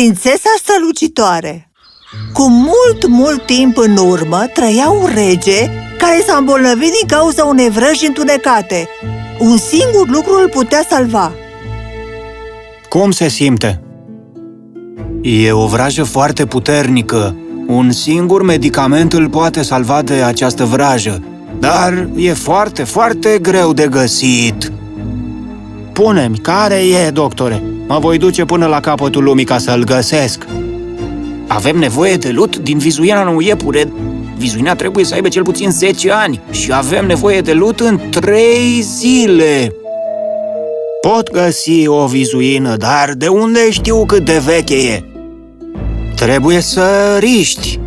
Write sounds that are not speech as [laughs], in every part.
Prințesa strălucitoare Cu mult, mult timp în urmă trăia un rege care s-a îmbolnăvit din cauza unei vrăji întunecate. Un singur lucru îl putea salva. Cum se simte? E o vrajă foarte puternică. Un singur medicament îl poate salva de această vrajă, dar e foarte, foarte greu de găsit. Pune-mi, care e, doctore? Mă voi duce până la capătul lumii ca să-l găsesc. Avem nevoie de lut din vizuina unui iepure. Vizuina trebuie să aibă cel puțin 10 ani și avem nevoie de lut în 3 zile. Pot găsi o vizuină, dar de unde știu cât de veche e? Trebuie să riști.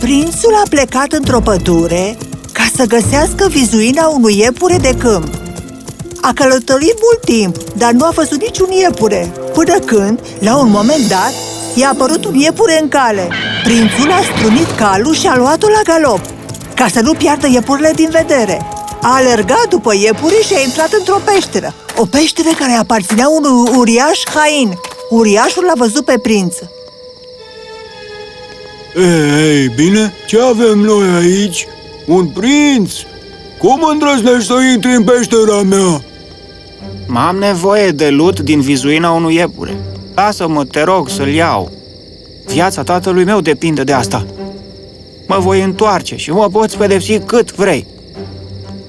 Prințul a plecat într-o pădure ca să găsească vizuina unui iepure de câmp. A călătorit mult timp, dar nu a văzut niciun iepure, până când, la un moment dat, i-a apărut un iepure în cale. Prințul a strunit calul și a luat-o la galop, ca să nu piardă iepurile din vedere. A alergat după iepuri și a intrat într-o peșteră. O peșteră care aparținea unui uriaș hain. Uriașul l-a văzut pe prinț. Ei, bine, ce avem noi aici? Un prinț? Cum îndrăznești să intri în peștera mea? Am nevoie de lut din vizuina unui iepure. Lasă-mă, te rog, să-l iau. Viața tatălui meu depinde de asta. Mă voi întoarce și mă poți pedepsi cât vrei.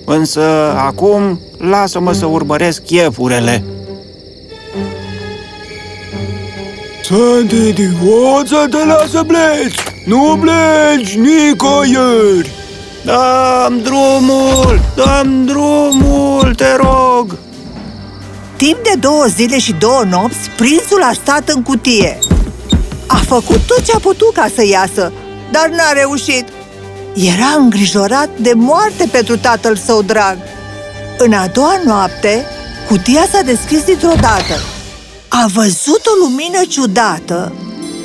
Însă, acum, lasă-mă să urmăresc iepurele. Sunt idiot să te las să pleci! Nu pleci nicăieri! Dăm drumul! Dăm drumul, te rog! Timp de două zile și două nopți, prințul a stat în cutie. A făcut tot ce a putut ca să iasă, dar n-a reușit. Era îngrijorat de moarte pentru tatăl său drag. În a doua noapte, cutia s-a deschis dintr-o dată. A văzut o lumină ciudată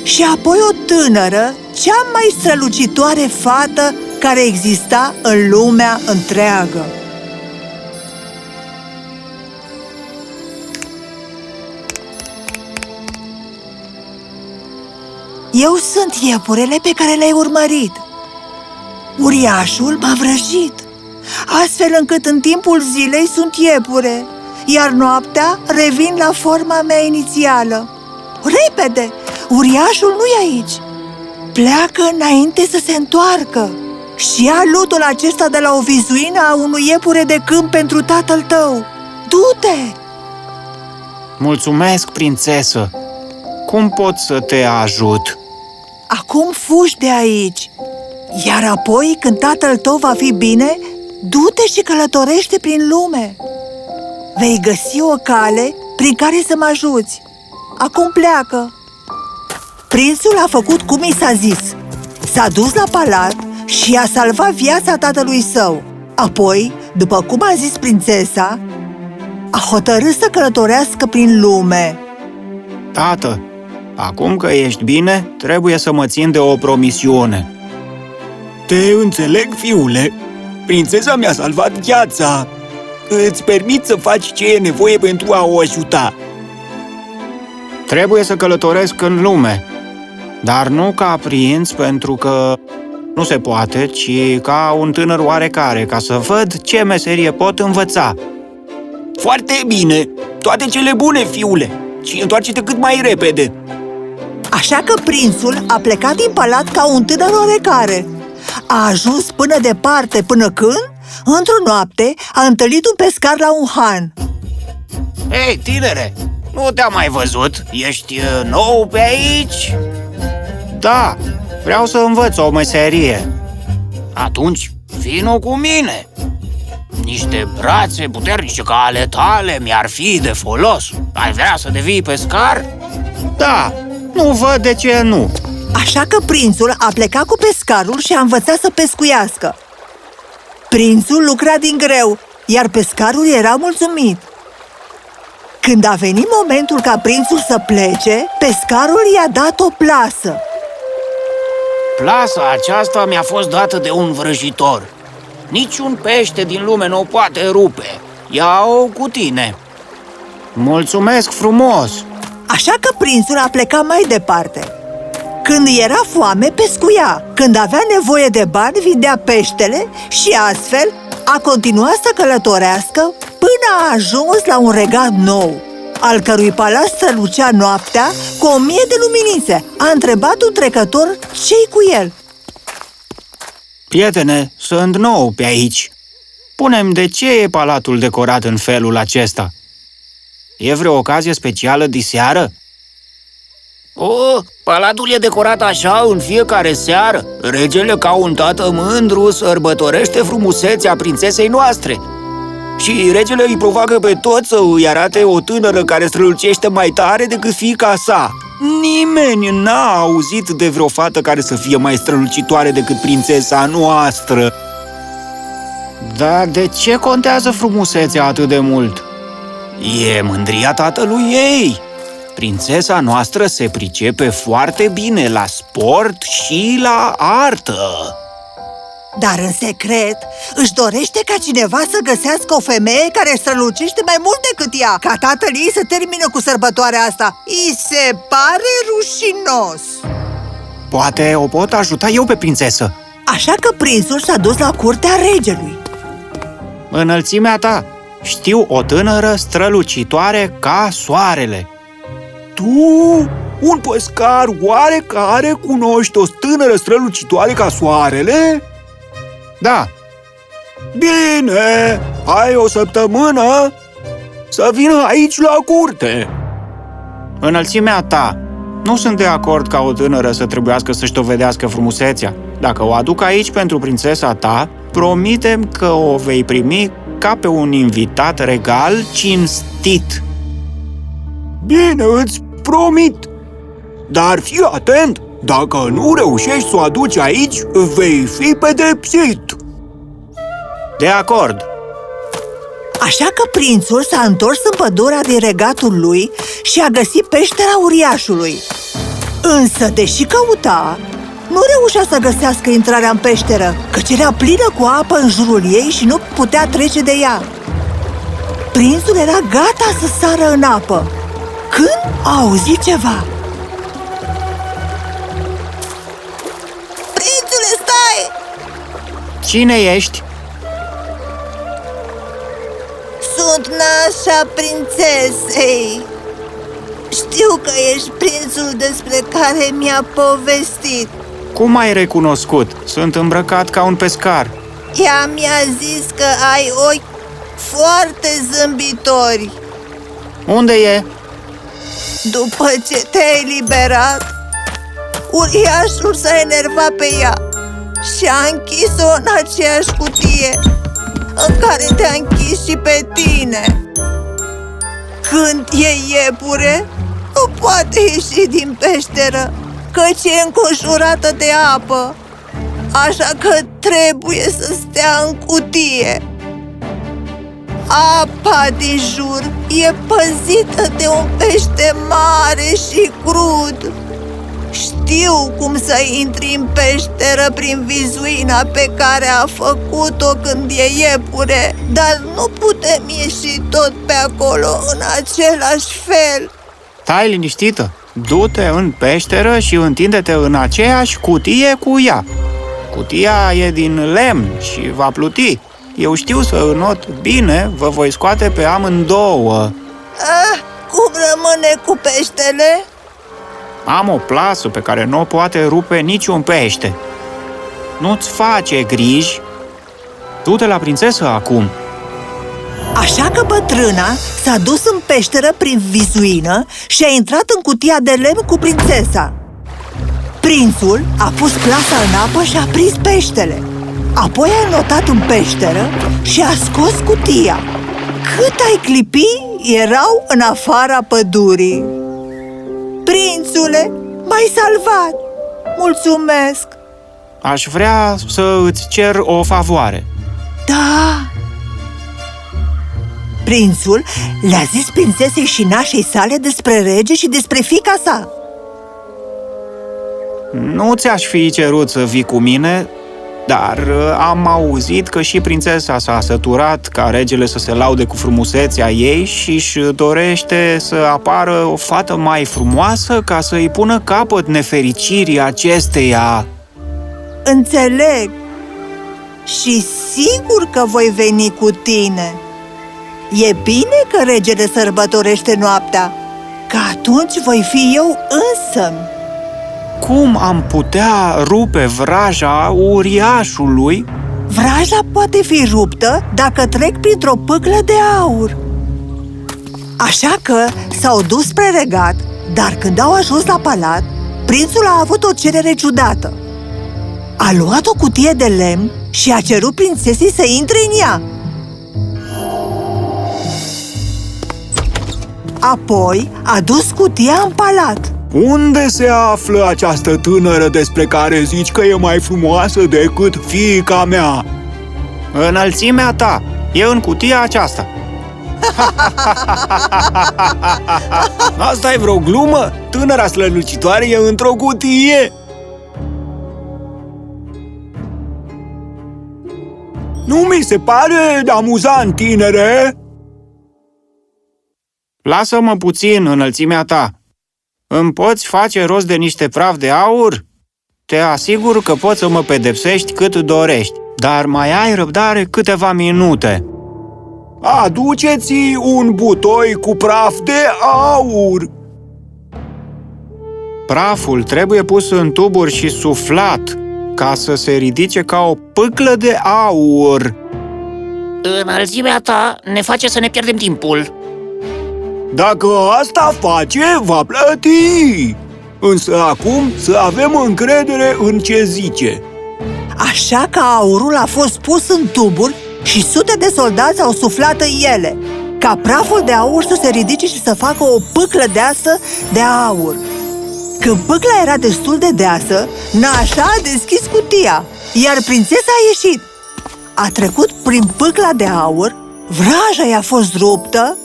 și apoi o tânără, cea mai strălucitoare fată care exista în lumea întreagă. Eu sunt iepurele pe care le-ai urmărit. Uriașul m-a vrăjit, astfel încât în timpul zilei sunt iepure, iar noaptea revin la forma mea inițială. Repede! Uriașul nu e aici! Pleacă înainte să se întoarcă și ia lutul acesta de la o vizuină a unui iepure de câmp pentru tatăl tău. Du-te! Mulțumesc, prințesă! Cum pot să te ajut? Acum fugi de aici! Iar apoi, când tatăl tău va fi bine, du-te și călătorește prin lume. Vei găsi o cale prin care să mă ajuți. Acum pleacă! Prințul a făcut cum i s-a zis. S-a dus la palat și a salvat viața tatălui său. Apoi, după cum a zis prințesa, a hotărât să călătorească prin lume. Tată, acum că ești bine, trebuie să mă țin de o promisiune. Te înțeleg, fiule. Prințesa mi-a salvat viața. Îți permit să faci ce e nevoie pentru a o ajuta. Trebuie să călătoresc în lume, dar nu ca prinț pentru că nu se poate, ci ca un tânăr oarecare, ca să văd ce meserie pot învăța. Foarte bine! Toate cele bune, fiule! Și întoarce-te cât mai repede! Așa că prințul a plecat din palat ca un tânăr oarecare. A ajuns până departe, până când, într-o noapte, a întâlnit un pescar la un han. Hei, tinere, nu te-am mai văzut? Ești uh, nou pe aici? Da, vreau să învăț o meserie. Atunci, vino cu mine! Niște brațe puternice ca ale tale mi-ar fi de folos. Ai vrea să devii pescar? Da, nu văd de ce nu. Așa că prințul a plecat cu pescarul și a învățat să pescuiască. Prințul lucra din greu, iar pescarul era mulțumit. Când a venit momentul ca prințul să plece, pescarul i-a dat o plasă. Plasa aceasta mi-a fost dată de un vrăjitor. Niciun pește din lume nu o poate rupe. Ia-o cu tine. Mulțumesc frumos! Așa că prințul a plecat mai departe. Când era foame, pescuia. Când avea nevoie de bani, vindea peștele și astfel a continuat să călătorească până a ajuns la un regat nou, al cărui palat strălucea noaptea cu o mie de luminițe. A întrebat un trecător ce cu el. Prietene, sunt nou pe aici. Punem de ce e palatul decorat în felul acesta? E vreo ocazie specială de seară? O, palatul e decorat așa în fiecare seară. Regele, ca un tată mândru, sărbătorește frumusețea prințesei noastre. Și regele îi provoacă pe toți să îi arate o tânără care strălucește mai tare decât fiica sa. Nimeni n-a auzit de vreo fată care să fie mai strălucitoare decât prințesa noastră. Dar de ce contează frumusețea atât de mult? E mândria tatălui ei. Prințesa noastră se pricepe foarte bine la sport și la artă. Dar în secret își dorește ca cineva să găsească o femeie care strălucește mai mult decât ea Ca tatăl ei să termină cu sărbătoarea asta. I se pare rușinos. Poate o pot ajuta eu pe prințesă. Așa că prințul s-a dus la curtea regelui. Înălțimea ta, știu o tânără strălucitoare ca soarele Tu, un păscar oarecare, cunoști o tânără strălucitoare ca soarele? Da, Bine, ai o săptămână să vină aici la curte. înălțimea ta Nu sunt de acord ca o tânără să trebuiască să-și dovedească frumusețea Dacă o aduc aici pentru prințesa ta Promitem că o vei primi ca pe un invitat regal cinstit Bine, îți promit. Dar fii atent, dacă nu reușești să o aduci aici, vei fi pedepsit. De acord, Așa că prințul s-a întors în pădurea din regatul lui și a găsit peștera uriașului Însă, deși căuta, nu reușea să găsească intrarea în peșteră Căci era plină cu apă în jurul ei și nu putea trece de ea. Prințul era gata să sară în apă. Când a auzit ceva? Prințule, stai! cine ești? Sunt nașa prințesei. Știu că ești prințul despre care mi-a povestit Cum ai recunoscut? Sunt îmbrăcat ca un pescar Ea mi-a zis că ai ochi foarte zâmbitori Unde e? După ce te-ai eliberat Uriașul s-a enervat pe ea Și a închis-o în aceeași cutie În care te-a închis și pe tine Când e iepure Nu poate ieși din peșteră Căci e înconjurată de apă Așa că trebuie să stea în cutie. Apa din jur e păzită de un pește mare și crud. Știu cum să intri în peșteră prin vizuina pe care a făcut-o când e iepure Dar nu putem ieși tot pe acolo în același fel. Stai liniștită Du-te în peșteră și întinde-te în aceeași cutie cu ea. Cutia e din lemn și va pluti. Eu știu să înot bine, vă voi scoate pe amândouă. Ah, Cum rămâne cu peștele? Am o plasă pe care nu o poate rupe niciun pește. Nu-ți face griji. Du-te la prințesă acum Așa că bătrâna s-a dus în peșteră prin vizuină și a intrat în cutia de lemn cu prințesa. Prințul a pus plasa în apă și a prins peștele. Apoi a notat în peșteră și a scos cutia. Cât ai clipi, erau în afara pădurii. Prințule, m-ai salvat! Mulțumesc! Aș vrea să îți cer o favoare Da! Prințul le-a zis prințesei și nașei sale despre rege și despre fica sa. Nu ți-aș fi cerut să vii cu mine, Dar uh, am auzit că și prințesa s-a săturat ca regele să se laude cu frumusețea ei și își dorește să apară o fată mai frumoasă ca să îi pună capăt nefericirii acesteia. Înțeleg. Și sigur că voi veni cu tine. E bine că regele sărbătorește noaptea, că atunci voi fi eu însă. Cum am putea rupe vraja uriașului? Vraja poate fi ruptă dacă trec printr-o pâclă de aur. Așa că s-au dus spre regat, dar când au ajuns la palat, prințul a avut o cerere ciudată. A luat o cutie de lemn și a cerut prințesei să intre în ea. Apoi a dus cutia în palat. Unde se află această tânără despre care zici că e mai frumoasă decât fiica mea? Înălțimea ta e în cutia aceasta. [laughs] Asta e vreo glumă? Tânăra slălucitoare e într-o cutie! Nu mi se pare amuzant, tinere! Lasă-mă puțin, înălțimea ta. Îmi poți face rost de niște praf de aur? Te asigur că poți să mă pedepsești cât dorești, dar mai ai răbdare câteva minute. Aduceți un butoi cu praf de aur! Praful trebuie pus în tuburi și suflat, ca să se ridice ca o pâclă de aur. Înălțimea ta ne face să ne pierdem timpul. Dacă asta face, va plăti! Însă acum să avem încredere în ce zice. Așa că aurul a fost pus în tuburi și sute de soldați au suflat în ele, ca praful de aur să se ridice și să facă o pâclă deasă de aur. Când pâcla era destul de deasă, Nașa a deschis cutia, iar prințesa a ieșit. A trecut prin pâcla de aur, vraja i-a fost ruptă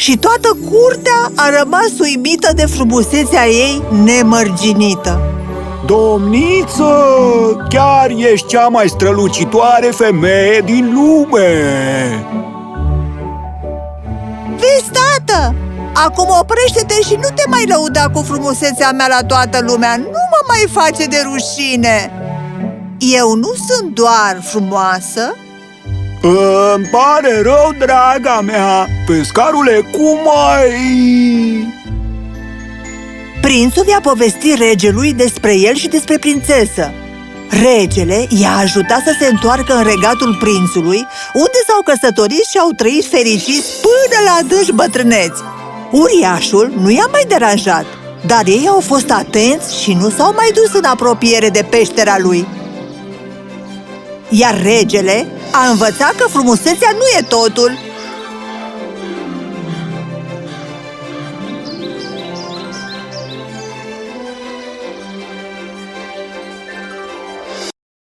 și toată curtea a rămas uimită de frumusețea ei nemărginită. Domniță, chiar ești cea mai strălucitoare femeie din lume! Vezi, tată! Acum oprește-te și nu te mai lăuda cu frumusețea mea la toată lumea Nu mă mai face de rușine Eu nu sunt doar frumoasă Îmi pare rău, draga mea! Pescarule, cum ai... Prințul i-a povestit regelui despre el și despre prințesă. Regele i-a ajutat să se întoarcă în regatul prințului Unde s-au căsătorit și au trăit fericiți până la adânci bătrâneți. Uriașul nu i-a mai deranjat Dar ei au fost atenți și nu s-au mai dus în apropiere de peștera lui. Iar regele a învățat că frumusețea nu e totul